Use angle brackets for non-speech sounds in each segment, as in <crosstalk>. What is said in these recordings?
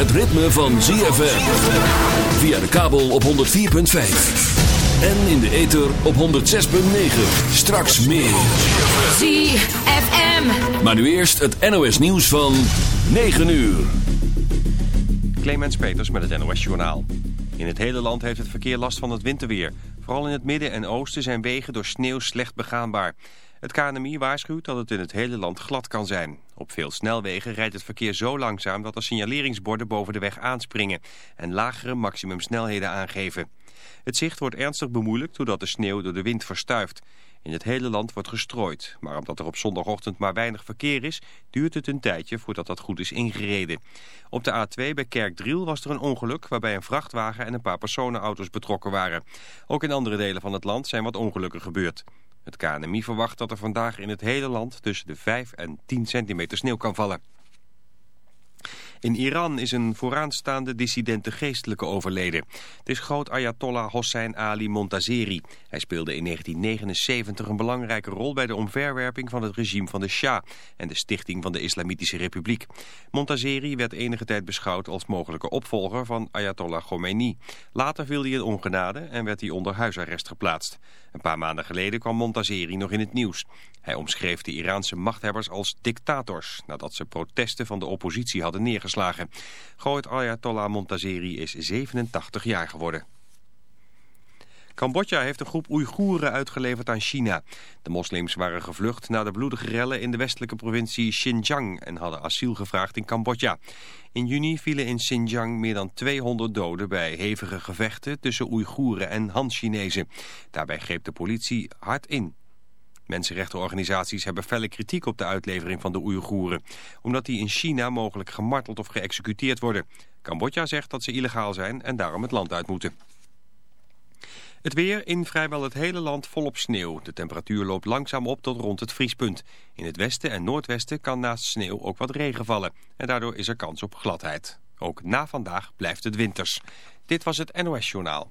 Het ritme van ZFM. Via de kabel op 104.5. En in de ether op 106.9. Straks meer. ZFM. Maar nu eerst het NOS nieuws van 9 uur. Clemens Peters met het NOS Journaal. In het hele land heeft het verkeer last van het winterweer. Vooral in het midden en oosten zijn wegen door sneeuw slecht begaanbaar. Het KNMI waarschuwt dat het in het hele land glad kan zijn. Op veel snelwegen rijdt het verkeer zo langzaam dat er signaleringsborden boven de weg aanspringen en lagere maximumsnelheden aangeven. Het zicht wordt ernstig bemoeilijkt doordat de sneeuw door de wind verstuift. In het hele land wordt gestrooid, maar omdat er op zondagochtend maar weinig verkeer is, duurt het een tijdje voordat dat goed is ingereden. Op de A2 bij Kerkdriel was er een ongeluk waarbij een vrachtwagen en een paar personenauto's betrokken waren. Ook in andere delen van het land zijn wat ongelukken gebeurd. Het KNMI verwacht dat er vandaag in het hele land tussen de 5 en 10 centimeter sneeuw kan vallen. In Iran is een vooraanstaande dissidente geestelijke overleden. Het is groot Ayatollah Hossein Ali Montazeri. Hij speelde in 1979 een belangrijke rol bij de omverwerping van het regime van de Shah en de stichting van de Islamitische Republiek. Montazeri werd enige tijd beschouwd als mogelijke opvolger van Ayatollah Khomeini. Later viel hij in ongenade en werd hij onder huisarrest geplaatst. Een paar maanden geleden kwam Montazeri nog in het nieuws. Hij omschreef de Iraanse machthebbers als dictators... nadat ze protesten van de oppositie hadden neergeslagen. Groot Ayatollah Montazeri is 87 jaar geworden. Cambodja heeft een groep Oeigoeren uitgeleverd aan China. De moslims waren gevlucht na de bloedige rellen in de westelijke provincie Xinjiang... en hadden asiel gevraagd in Cambodja. In juni vielen in Xinjiang meer dan 200 doden bij hevige gevechten... tussen Oeigoeren en Han-Chinezen. Daarbij greep de politie hard in. Mensenrechtenorganisaties hebben felle kritiek op de uitlevering van de Oeigoeren. Omdat die in China mogelijk gemarteld of geëxecuteerd worden. Cambodja zegt dat ze illegaal zijn en daarom het land uit moeten. Het weer in vrijwel het hele land volop sneeuw. De temperatuur loopt langzaam op tot rond het vriespunt. In het westen en noordwesten kan naast sneeuw ook wat regen vallen. En daardoor is er kans op gladheid. Ook na vandaag blijft het winters. Dit was het NOS Journaal.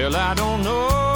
Fell I don't know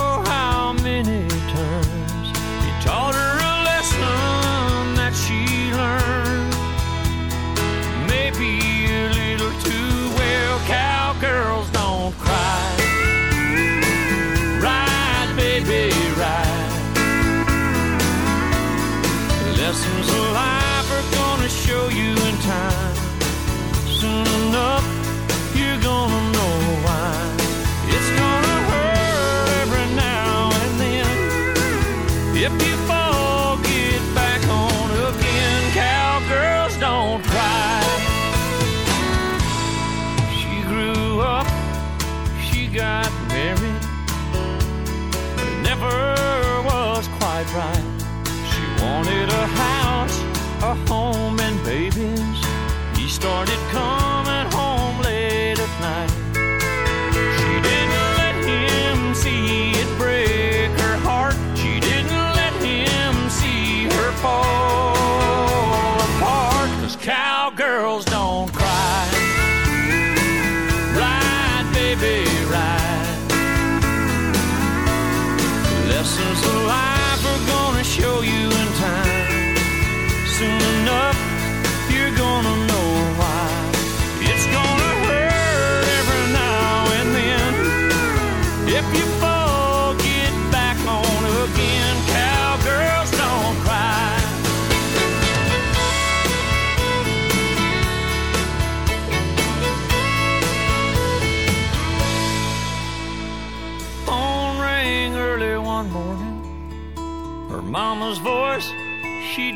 baby,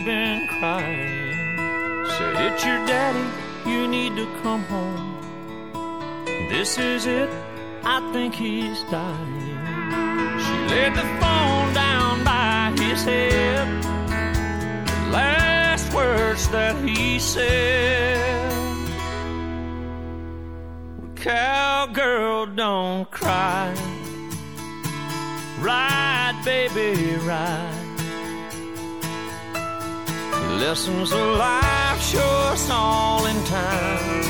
been crying. Said it's your daddy, you need to come home. This is it, I think he's dying. She laid the phone down by his head. Last words that he said. Cowgirl, don't cry. Ride, baby, ride. Lessons of life show us all in time.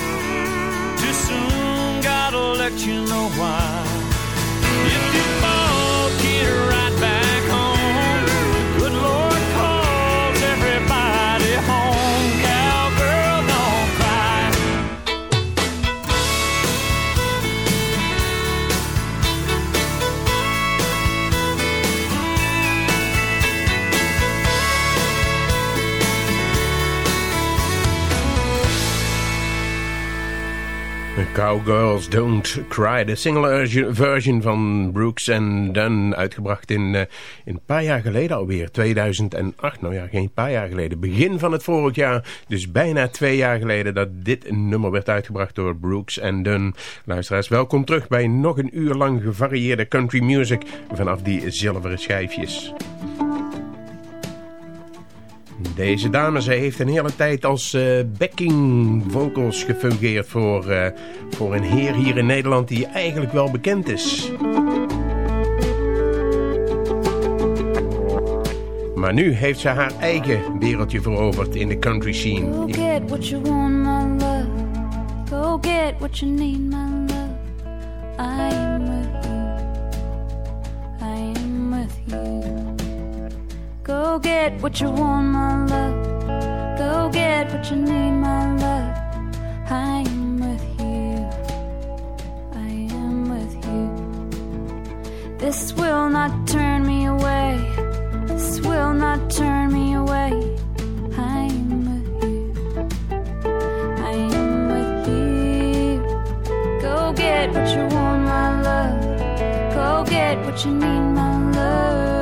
Too soon, gotta let you know why. If you fall, get right Cowgirls Don't Cry, de single version van Brooks and Dunn, uitgebracht in, uh, in een paar jaar geleden alweer, 2008. Nou ja, geen paar jaar geleden, begin van het vorig jaar, dus bijna twee jaar geleden dat dit nummer werd uitgebracht door Brooks and Dunn. Luisteraars, welkom terug bij nog een uur lang gevarieerde country music vanaf die zilveren schijfjes. Deze dame, zij heeft een hele tijd als uh, backing vocals gefungeerd voor, uh, voor een heer hier in Nederland die eigenlijk wel bekend is. Maar nu heeft ze haar eigen wereldje veroverd in de country scene. Go get what you want, my love. Go get what you need, my love. Go get what you want, my love. Go get what you need, my love. I am with you. I am with you. This will not turn me away. This will not turn me away. I am with you. I am with you. Go get what you want, my love. Go get what you need, my love.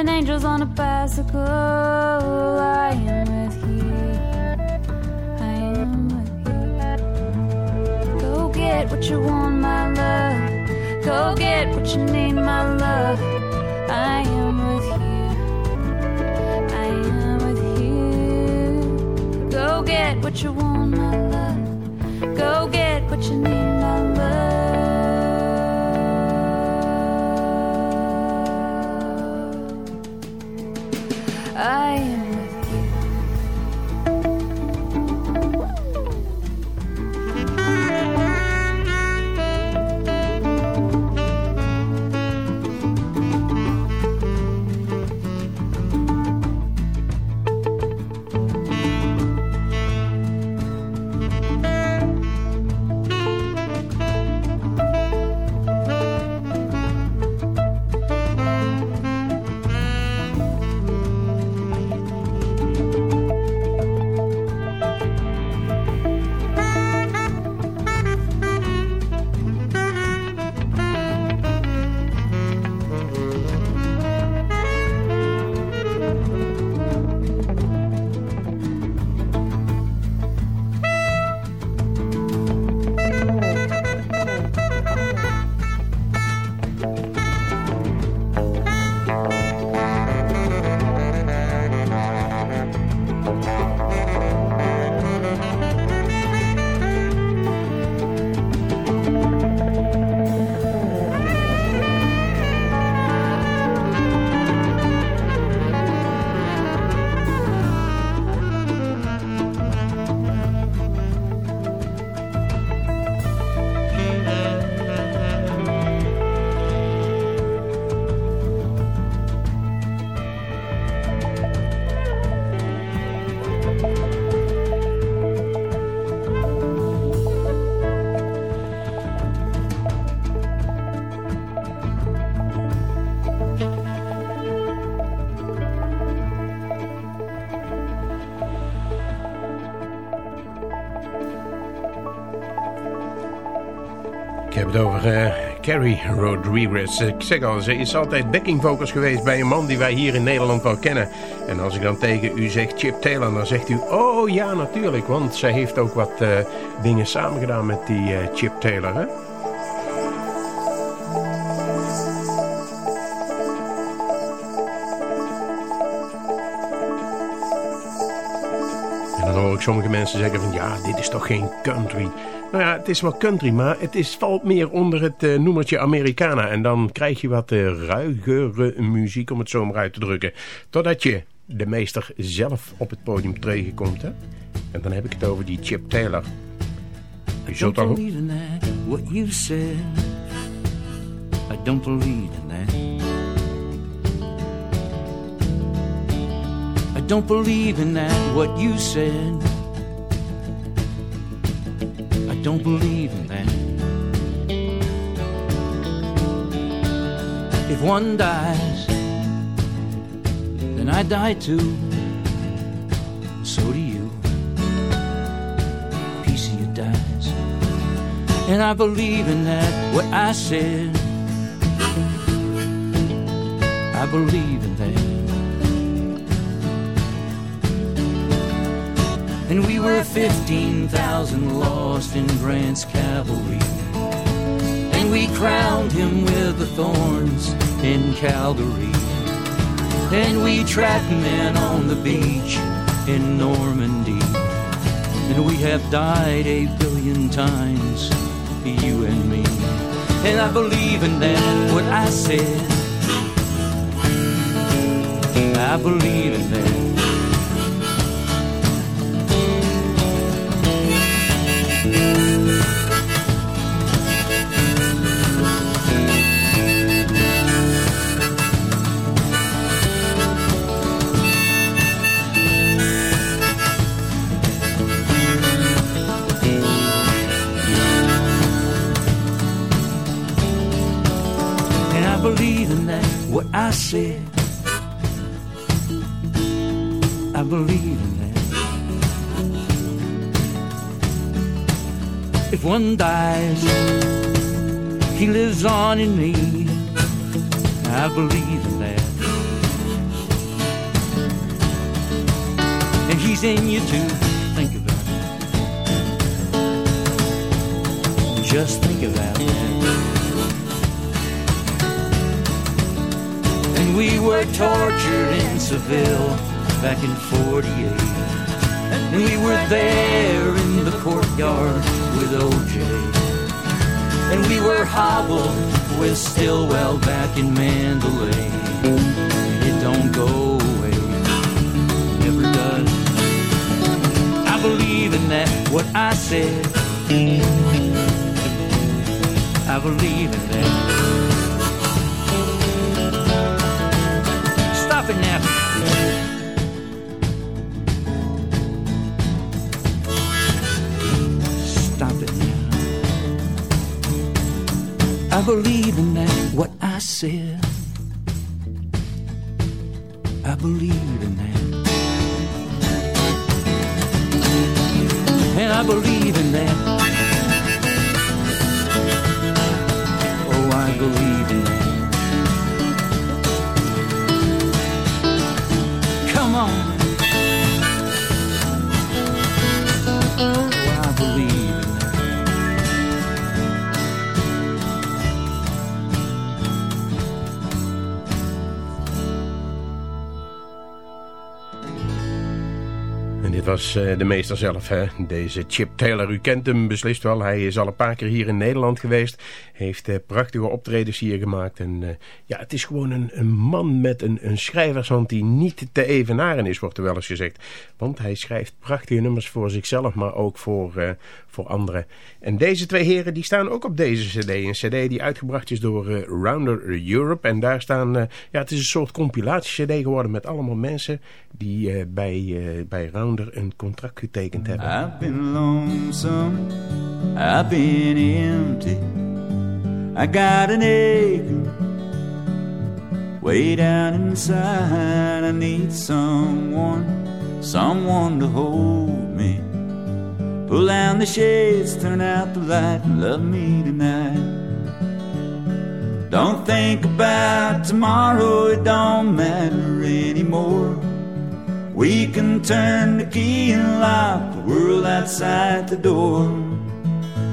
Seven angels on a bicycle. I am with you. I am with you. Go get what you want, my love. Go get what you need, my love. I am with you. I am with you. Go get what you want, my love. Go get what you need, het over uh, Carrie Rodriguez. Ik zeg al, ze is altijd backing vocals geweest bij een man die wij hier in Nederland wel kennen. En als ik dan tegen u zeg Chip Taylor, dan zegt u... Oh ja, natuurlijk, want zij heeft ook wat uh, dingen samengedaan met die uh, Chip Taylor, hè? En dan hoor ik sommige mensen zeggen van... Ja, dit is toch geen country... Nou ja, het is wel country, maar het is, valt meer onder het uh, noemertje Americana. En dan krijg je wat uh, ruigere muziek, om het zo maar uit te drukken. Totdat je de meester zelf op het podium tegenkomt. Hè? En dan heb ik het over die Chip Taylor. Je zult what you said. I don't believe in that. I don't believe in that, what you said. Don't believe in that. If one dies, then I die too. So do you. Piece of you dies. And I believe in that, what I said. I believe in that. And we were 15,000 lost in Grant's cavalry. And we crowned him with the thorns in Calvary. And we trapped men on the beach in Normandy. And we have died a billion times, you and me. And I believe in that, what I said. I believe in that. I believe in that. What I said I believe in If one dies, he lives on in me. I believe in that. And he's in you too. Think about it. Just think about that. And we were tortured in Seville back in 48. And we were there in the courtyard with OJ. And we were hobbled with Stilwell back in Mandalay. It don't go away, never does. I believe in that, what I said. I believe in that. Stop it now. I believe in that, what I said. I believe in that. And I believe in that. Oh, I believe in that. Uh, de meester zelf, hè? deze Chip Taylor. U kent hem beslist wel. Hij is al een paar keer hier in Nederland geweest. Heeft uh, prachtige optredens hier gemaakt. En uh, ja, het is gewoon een, een man met een, een schrijvershand die niet te evenaren is, wordt er wel eens gezegd. Want hij schrijft prachtige nummers voor zichzelf, maar ook voor, voor anderen. En deze twee heren die staan ook op deze cd. Een cd die uitgebracht is door Rounder Europe. En daar staan, ja, het is een soort compilatie cd geworden met allemaal mensen die bij, bij Rounder een contract getekend hebben. I've been lonesome, I've been empty. I got an aching way down inside. I need someone, someone to hold me. Pull down the shades, turn out the light, and love me tonight. Don't think about tomorrow, it don't matter anymore. We can turn the key and lock the world outside the door.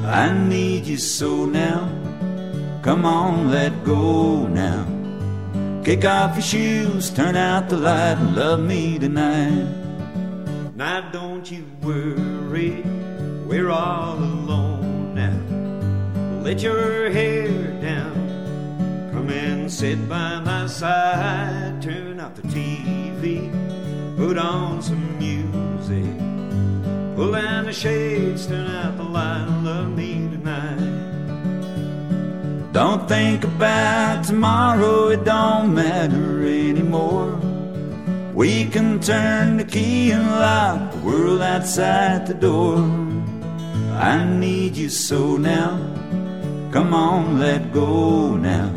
I need you so now. Come on, let go now. Kick off your shoes, turn out the light, and love me tonight. Now don't you worry, we're all alone now. Let your hair down, come and sit by my side. Turn off the TV, put on some music. Pull down the shades, turn out the light, and love me tonight. Don't think about tomorrow, it don't matter anymore. We can turn the key and lock the world outside the door. I need you so now. Come on, let go now.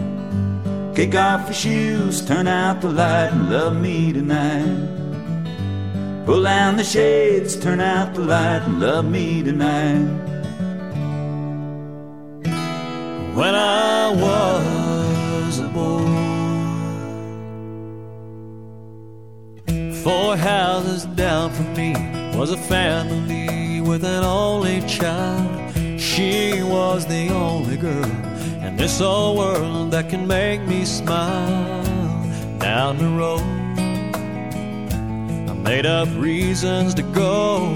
Kick off your shoes, turn out the light, and love me tonight. Pull down the shades, turn out the light, and love me tonight. When I was a boy, four houses down from me was a family with an only child. She was the only girl in this whole world that can make me smile. Down the road, made up reasons to go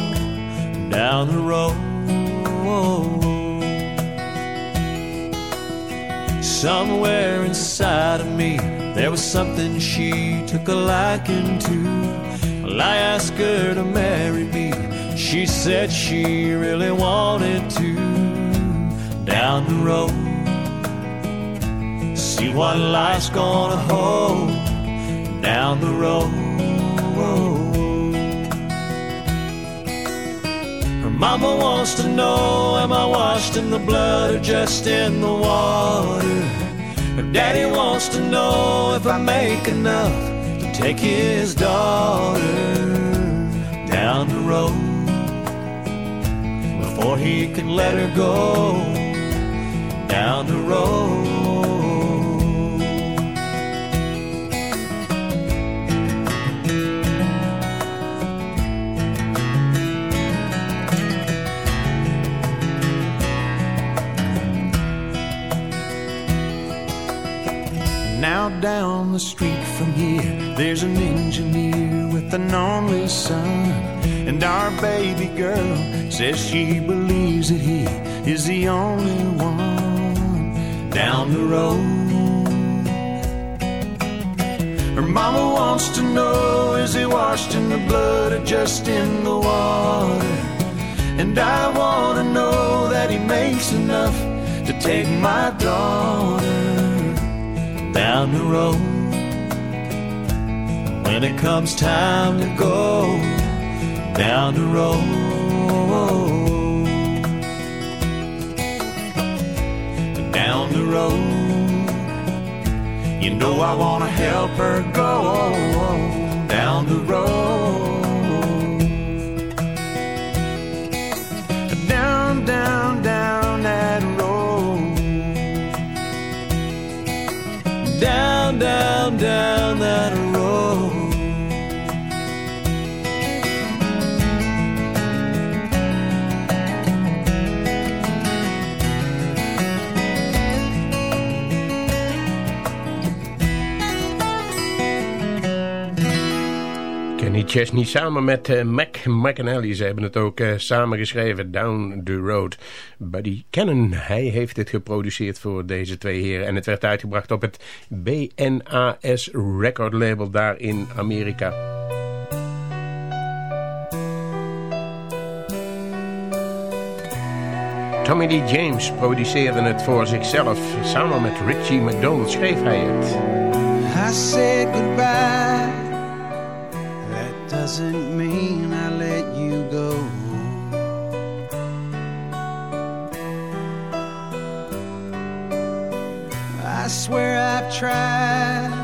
down the road. Somewhere inside of me, there was something she took a liking to. Well, I asked her to marry me. She said she really wanted to. Down the road, see what life's gonna hold. Down the road. Mama wants to know Am I washed in the blood or just in the water? Daddy wants to know If I make enough to take his daughter Down the road Before he can let her go Down the road Now down the street from here, there's an engineer with an only son. And our baby girl says she believes that he is the only one down the road. Her mama wants to know is he washed in the blood or just in the water? And I want to know that he makes enough to take my daughter down the road. When it comes time to go down the road, down the road, you know I want to help her go down the road. Down, down, down that road. Chesney samen met eh, Mac McAnally. Ze hebben het ook eh, samen geschreven, Down the Road. Buddy Cannon, hij heeft het geproduceerd voor deze twee heren. En het werd uitgebracht op het BNAS record label daar in Amerika. Tommy Lee James produceerde het voor zichzelf. Samen met Richie McDonald schreef hij het. I said goodbye. Doesn't mean I let you go. I swear I've tried.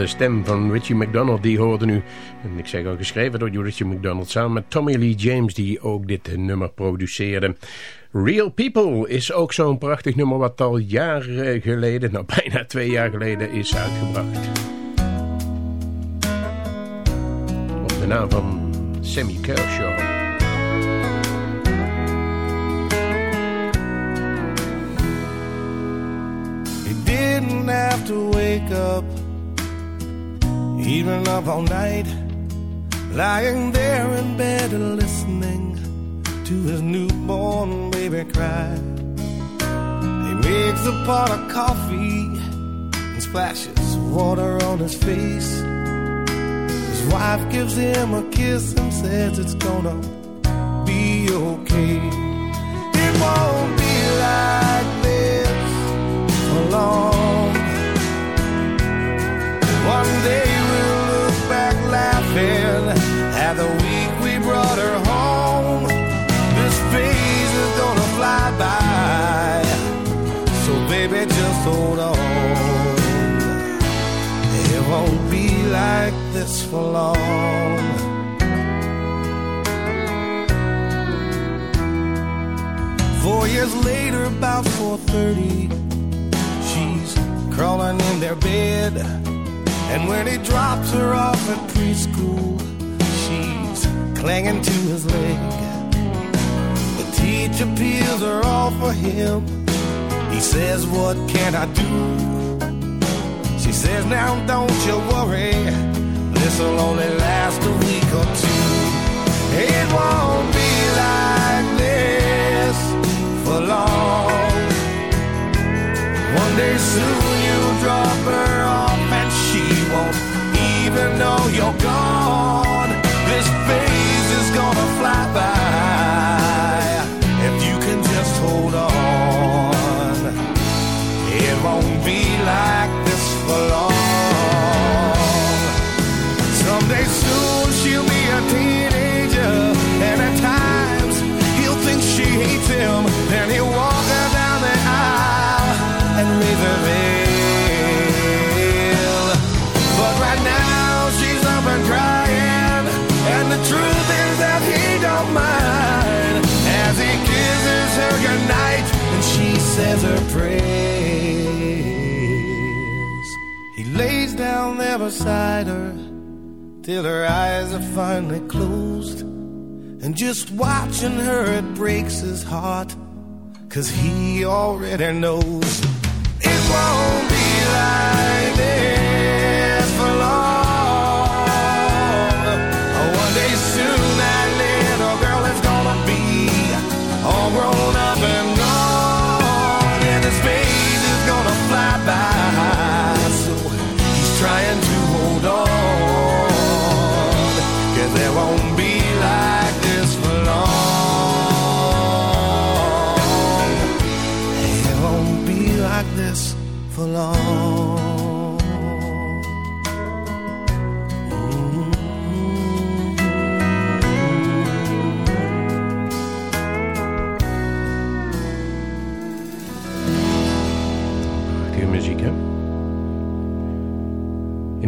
De stem van Richie McDonald, die hoorde nu. En ik zeg al geschreven door Richie McDonald samen met Tommy Lee James, die ook dit nummer produceerde. Real People is ook zo'n prachtig nummer wat al jaren geleden, nou <laughs> bijna twee jaar geleden, is uitgebracht. Op de naam van Sammy Kershaw. Didn't have to wake up, even up all night, lying there in bed and listening to his newborn baby cry. He makes a pot of coffee and splashes water on his face. His wife gives him a kiss and says it's gonna be okay. For long. Four years later, about 4:30, she's crawling in their bed. And when he drops her off at preschool, she's clinging to his leg. The teacher peels her off for him. He says, What can I do? She says, Now don't you worry, this'll only last a week or two. It won't be like this for long. One day soon you'll drop her off and she won't even know you're gone. He lays down there beside her till her eyes are finally closed. And just watching her, it breaks his heart. Cause he already knows it won't be like this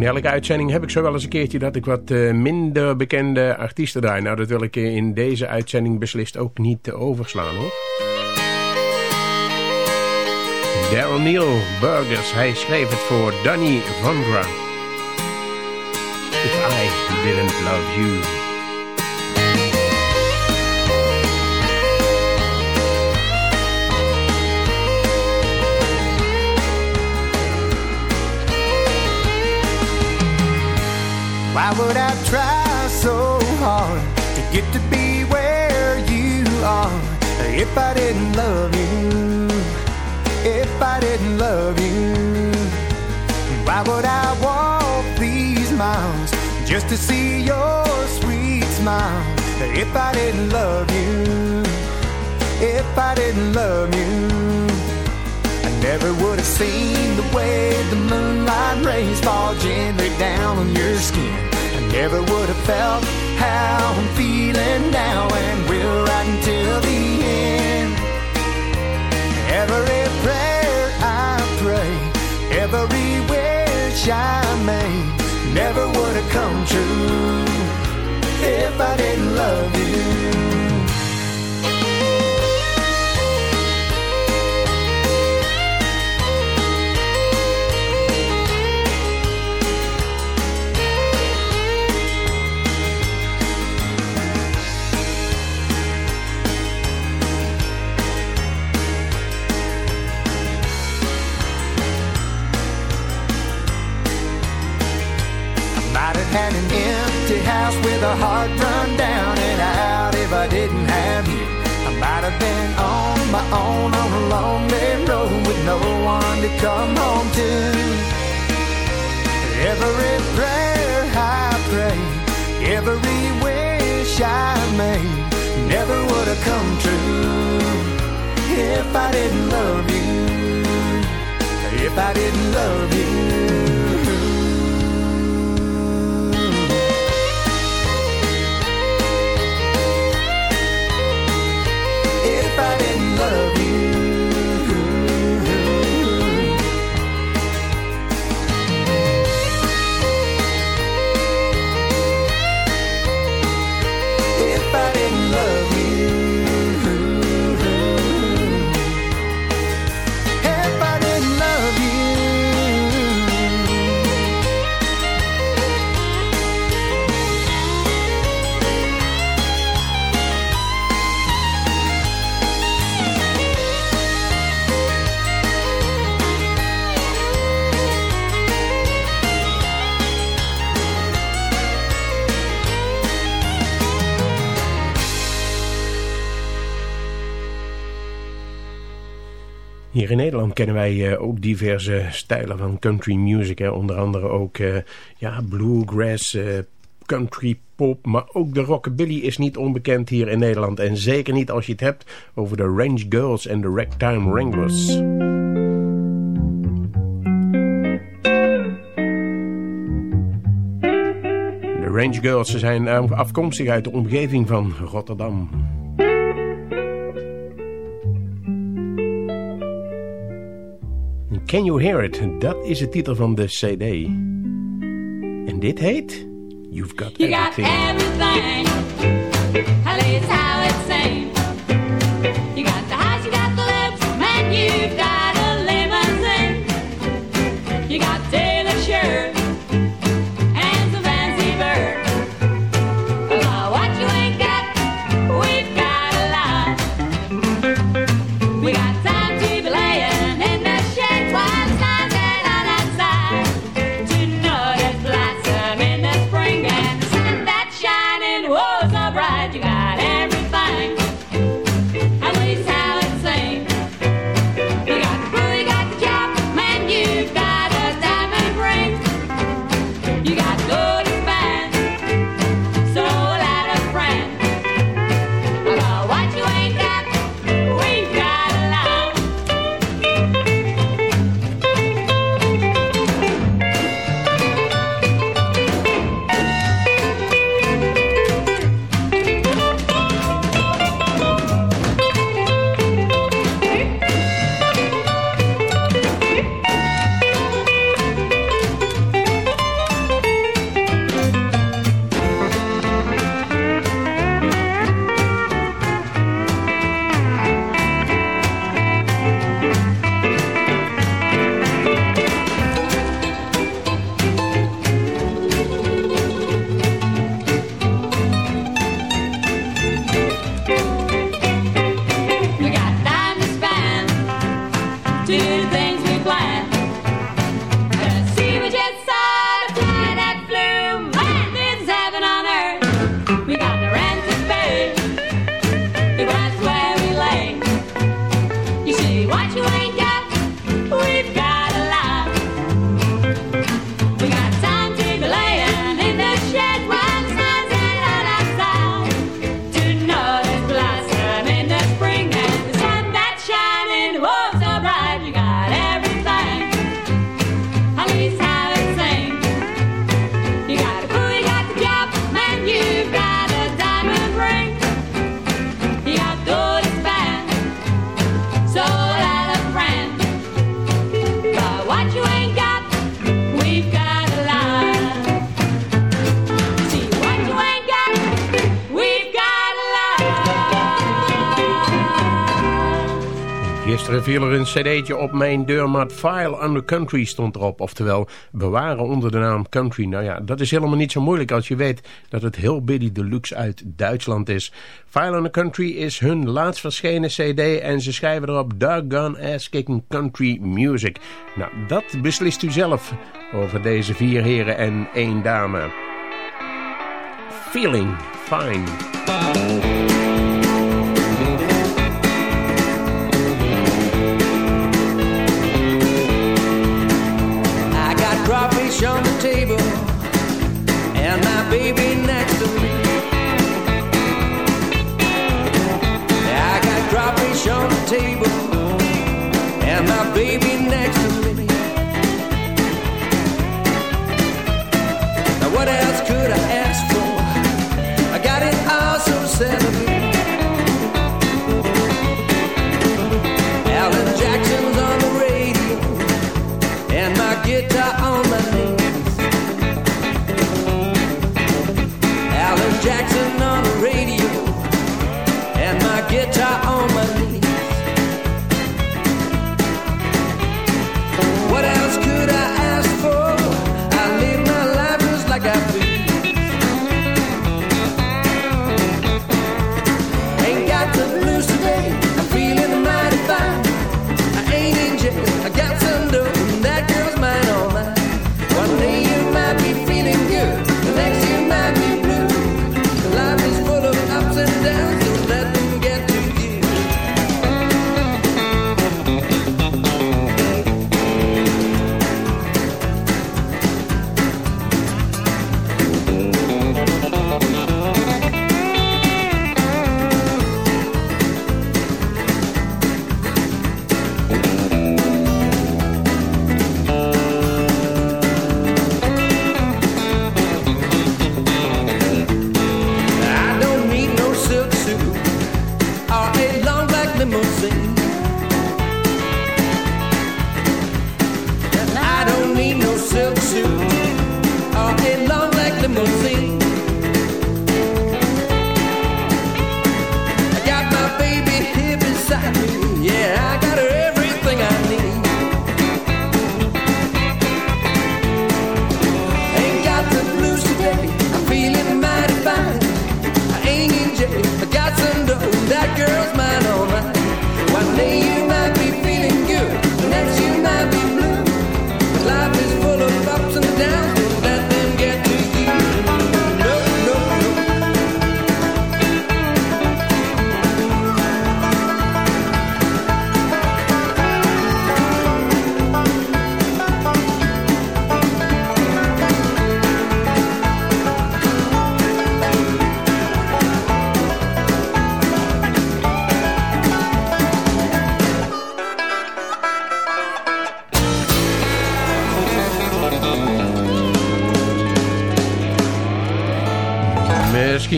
In elke uitzending heb ik zo wel eens een keertje dat ik wat eh, minder bekende artiesten draai. Nou, dat wil ik in deze uitzending beslist ook niet overslaan, hoor. Daryl Neil Burgers, hij schreef het voor Danny Vondra. If I didn't love you. Why would I try so hard to get to be where you are if I didn't love you? If I didn't love you, why would I walk these miles just to see your sweet smile? If I didn't love you, if I didn't love you. Never would have seen the way the moonlight rays fall gently down on your skin. I never would have felt how I'm feeling now and will right until the end. Every prayer I pray, every wish I made, never would have come true if I didn't love you. Had an empty house with a heart run down and out if I didn't have you. I might have been on my own on a lonely road with no one to come home to. Every prayer I prayed, every wish I made, never would have come true if I didn't love you. If I didn't love you. In Nederland kennen wij eh, ook diverse stijlen van country music. Hè. Onder andere ook eh, ja, bluegrass, eh, country pop. Maar ook de rockabilly is niet onbekend hier in Nederland. En zeker niet als je het hebt over de Range Girls en de Ragtime Wranglers. De Range Girls zijn afkomstig uit de omgeving van Rotterdam. Can You Hear It? Dat is de titel van de cd. En dit heet... You've Got You got Everything. everything. At least how it seems. viel er een cd'tje op mijn deurmat. File Under Country stond erop. Oftewel, bewaren onder de naam Country. Nou ja, dat is helemaal niet zo moeilijk als je weet dat het heel Biddy Deluxe uit Duitsland is. File Under Country is hun laatst verschenen cd en ze schrijven erop Doggone Ass Kicking Country Music. Nou, dat beslist u zelf over deze vier heren en één dame. Feeling fine.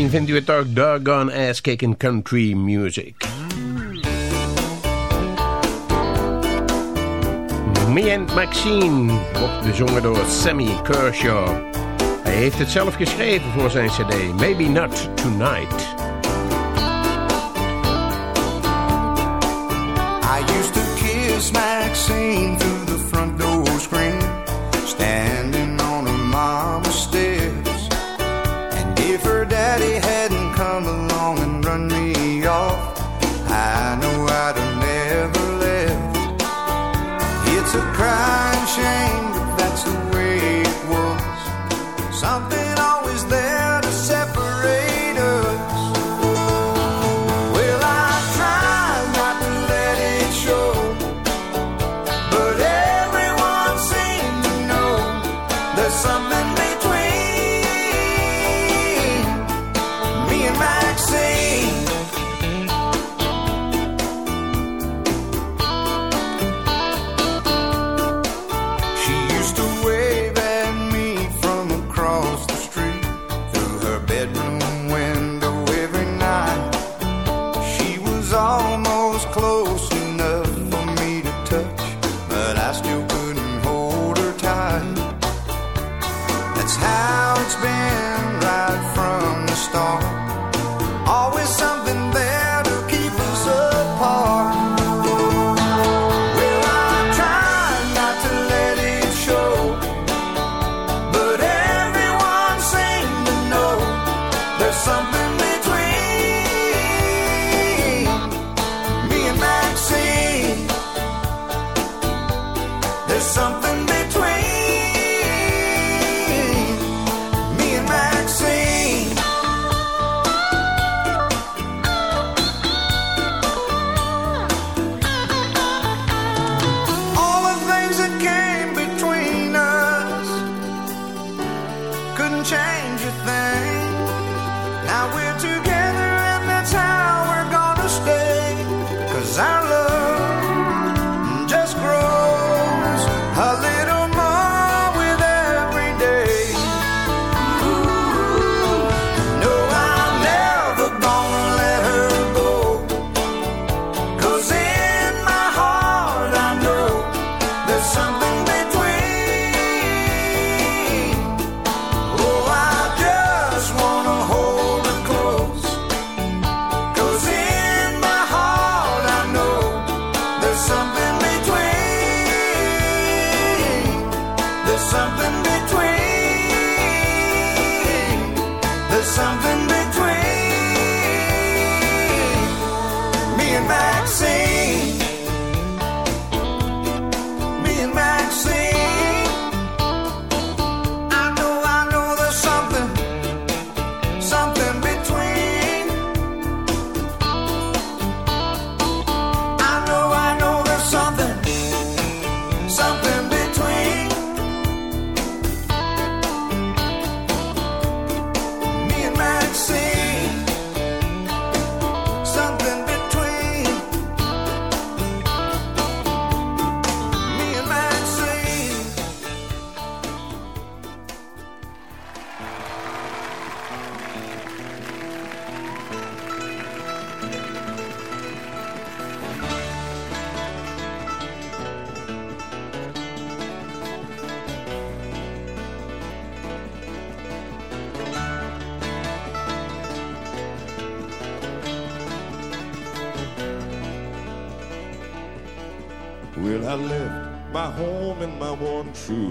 En vindt u het ook doggone ass kicking country music. Me and Maxine wordt door Sammy Kershaw. Hij heeft het zelf geschreven voor zijn cd Maybe Not Tonight.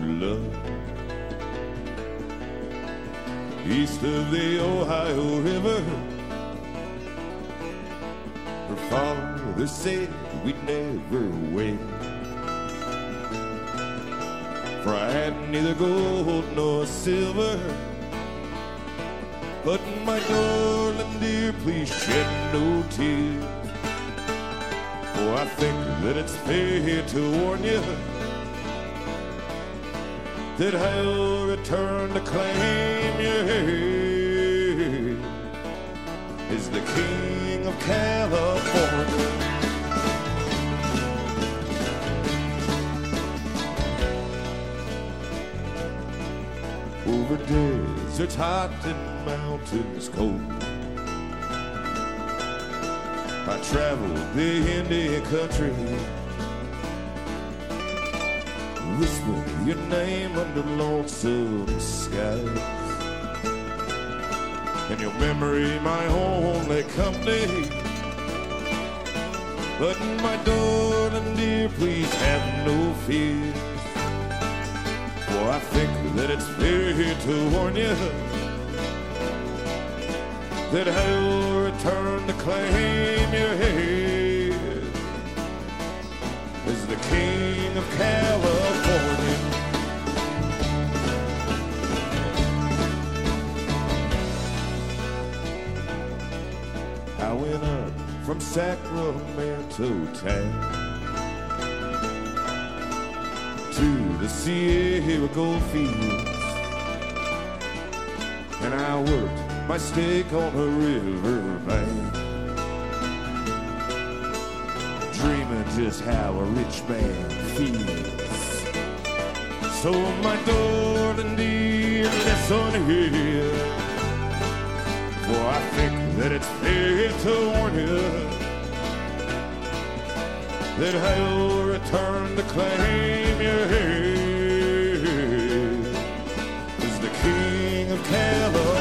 Love east of the Ohio River. Her father said we'd never wait. For I had neither gold nor silver. But my darling dear, please shed no tears. For I think that it's fair to warn you that I'll return to claim you is the king of California. Over deserts hot and mountains cold. I traveled the Indian country, whisper your name under lonesome skies, and your memory my only company. But my darling dear, please have no fear, for I think that it's fair to warn you that I'll return to claim your head as the king of California. From Sacramento town to the Sierra Gold Fields and I worked my stake on a river bank. Dreaming just how a rich man feels. So my darling dear, listen here. For I think that it's fair to warn you that I'll return to claim your head is the king of California.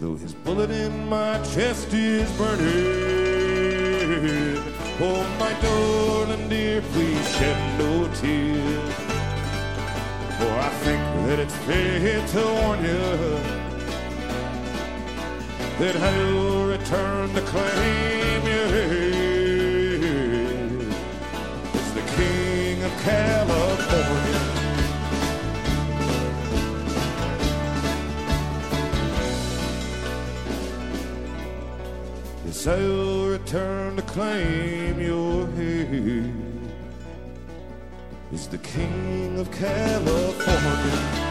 Though his bullet in my chest is burning. Oh, my darling dear, please shed no tears. For I think that it's fair to warn you that I'll return to claim you as the king of. Sail return to claim your head is the king of California.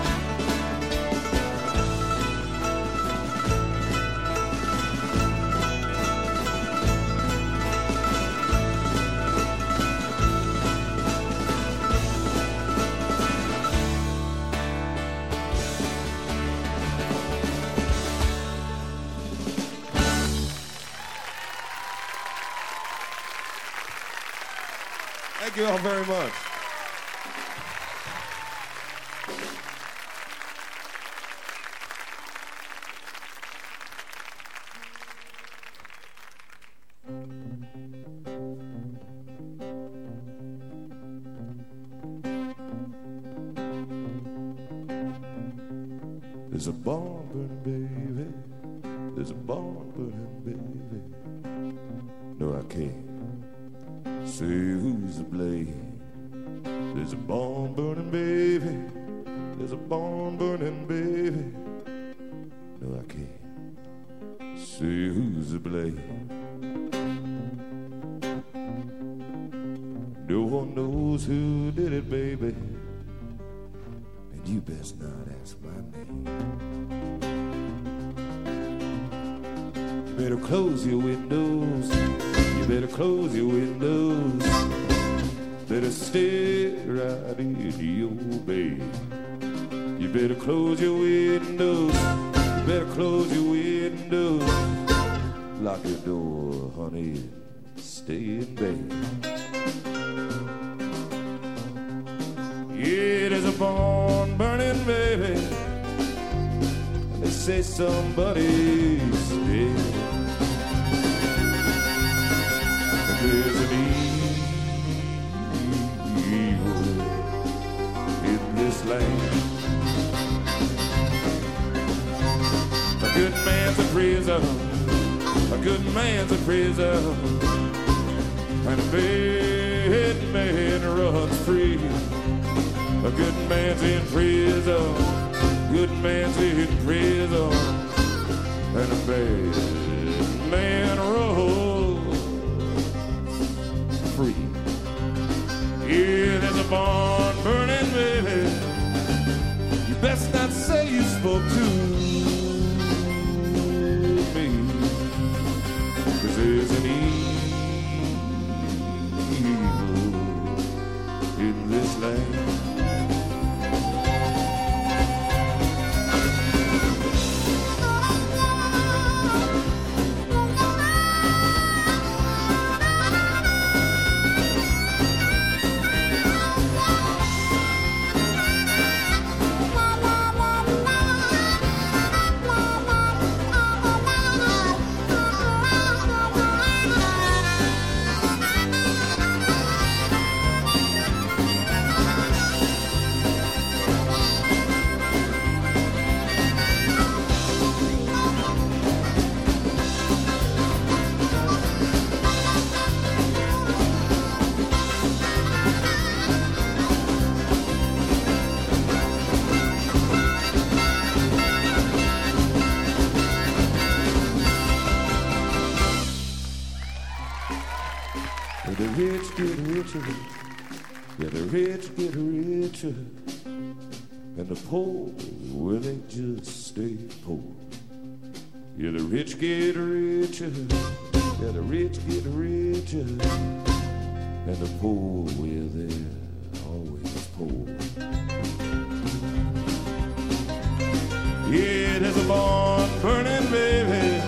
There's a barn burning, baby. There's a barn burning, baby. No, I can't say who's to blame. There's a bomb burning, baby. There's a bomb burning, baby. No, I can't see who's to blame. No one knows who did it, baby. And you best not ask my name. You better close your windows. You better close your windows. Better stay right in your bed. You better close your windows. You better close your windows. Lock your door, honey. Stay in bed. Yeah, there's a barn burning, baby. They say somebody's dead. In. A good man's a prison. A good man's a prison. And a bad man runs free. A good man's in prison. Good man's in prison. And a bad man runs free. Yeah, there's a barn you spoke to me. Cause there's an evil in this land. The rich get richer, yeah, the rich get richer, and the poor, well, they just stay poor. Yeah, the rich get richer, yeah, the rich get richer, and the poor, well, they're always poor. Yeah, there's a barn burning, baby.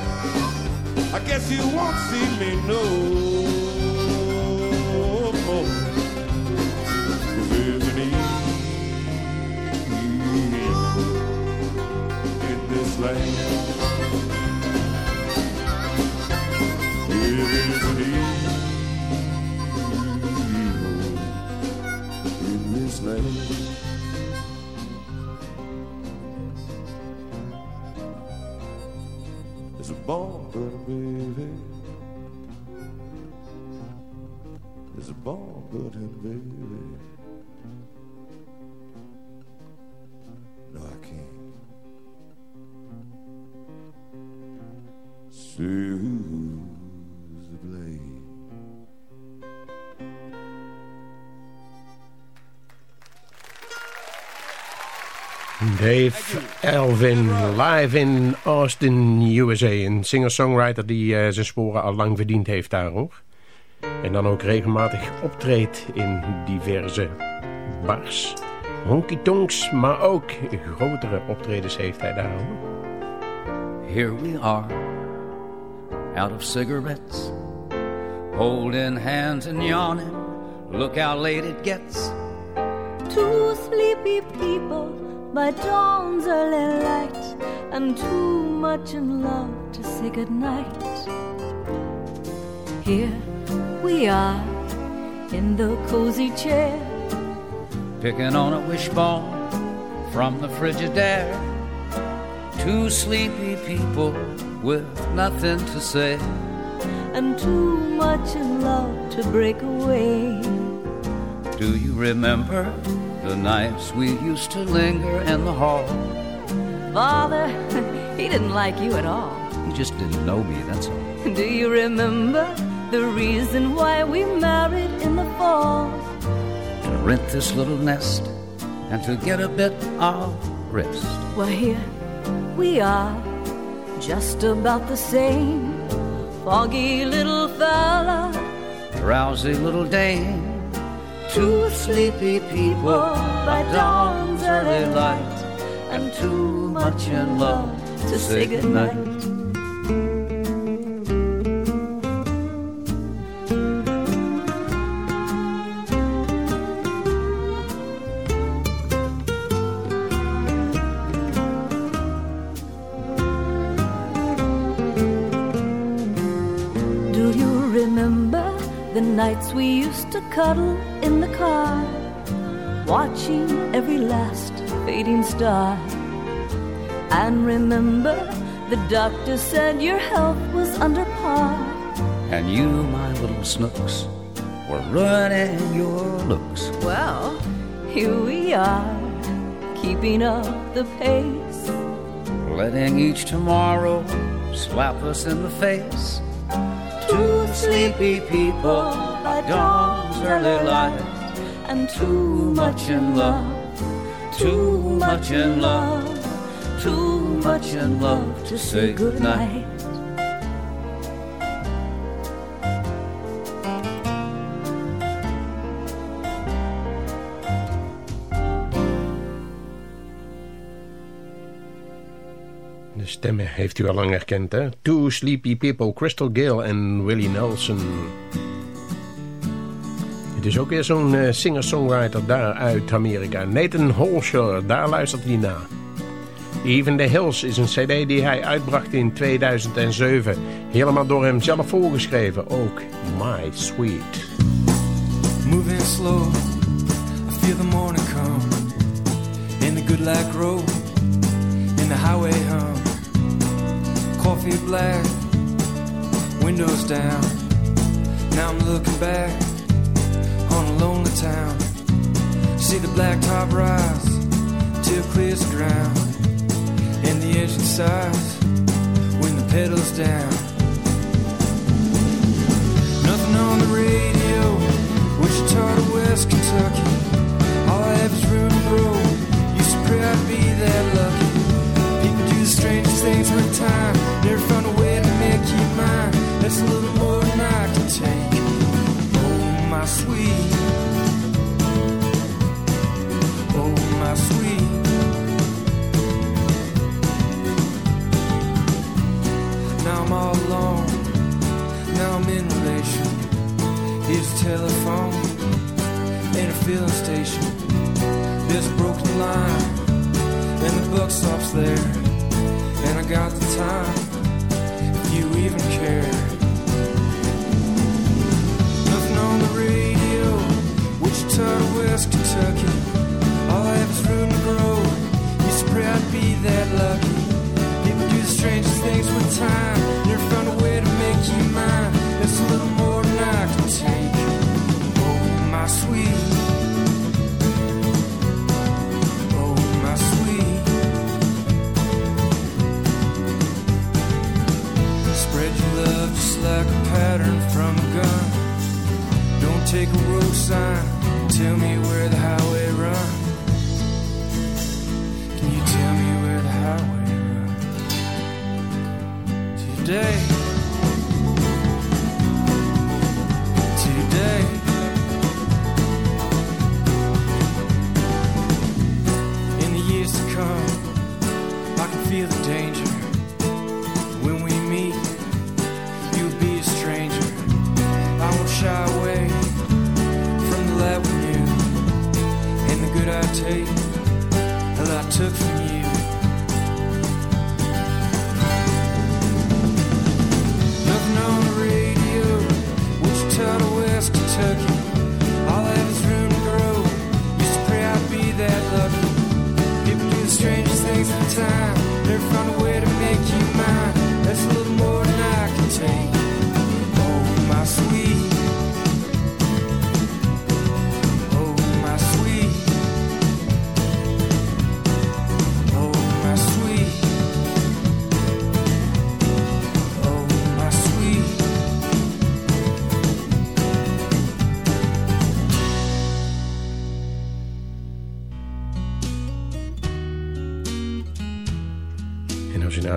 I guess you won't see me no in this land. There's an evil in this land. There's a bomb burning, baby. There's a bomb burning, baby. No, I can't. Dave Elvin, live in Austin, USA. Een singer-songwriter die eh, zijn sporen al lang verdiend heeft daar, hoor. En dan ook regelmatig optreedt in diverse bars. Honky-tonks, maar ook grotere optredens heeft hij daar, hoor. Here we are. Out of cigarettes, holding hands and yawning. Look how late it gets. Two sleepy people by dawn's early light, and too much in love to say goodnight. Here we are in the cozy chair, picking on a wishbone from the Frigidaire. Two sleepy people with nothing to say, and too much in love to break away. Do you remember the nights we used to linger in the hall? Father, <laughs> he didn't like you at all. He just didn't know me, that's all. <laughs> Do you remember the reason why we married in the fall? To rent this little nest and to get a bit of rest. Well, here we are, just about the same. Foggy little fella, drowsy little dame Two sleepy people by dawn's early light, and too much in love to say goodnight. To cuddle in the car, watching every last fading star. And remember, the doctor said your health was under par. And you, my little snooks, were ruining your looks. Well, here we are, keeping up the pace. Letting each tomorrow slap us in the face. Two sleepy people by dawn's early light, and too much in love, too much in love, too much in love to say goodnight. Heeft u al lang herkend, hè? Two Sleepy People, Crystal Gale en Willie Nelson. Het is ook weer zo'n uh, singer-songwriter daar uit Amerika. Nathan Holscher, daar luistert hij naar. Even the Hills is een cd die hij uitbracht in 2007. Helemaal door hem zelf voorgeschreven. Ook My Sweet. Moving slow, I feel the morning come. In the good light road, in the highway hum. Coffee black, windows down. Now I'm looking back on a lonely town. See the blacktop rise till it clears the ground. And the engine sighs when the pedal's down. Nothing on the radio, Wichita to West Kentucky. All I have is room to grow. Used to pray I'd be that lucky. Strangest things with time. Never found a way to make you mine. That's a little more than I can take. Oh, my sweet. Oh, my sweet. Now I'm all alone. Now I'm in relation. Here's a telephone and a filling station. There's a broken line and the book stops there. Got the time if you even care. Nothing on the radio, Wichita to West Kentucky. All I have is room to grow. To pray I'd be that lucky. People do the strangest things with time. gun. Don't take a road sign. Tell me where the highway runs. Can you tell me where the highway runs? Today.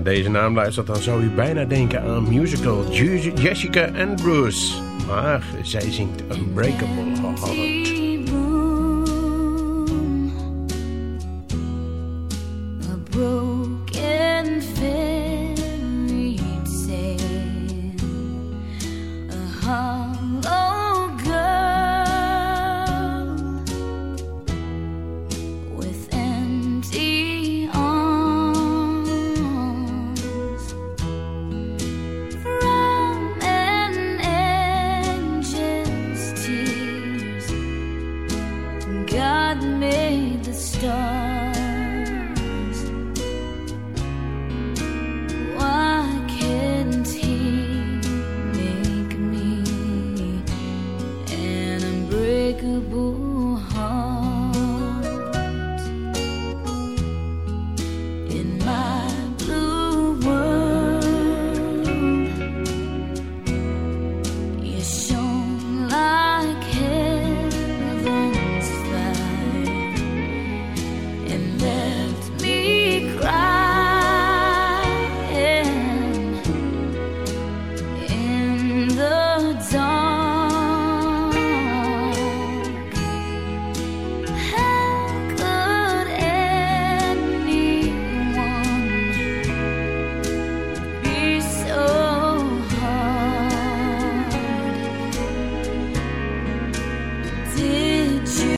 deze naam luistert, dan zou u bijna denken aan musical Jessica and Bruce. Maar zij zingt Unbreakable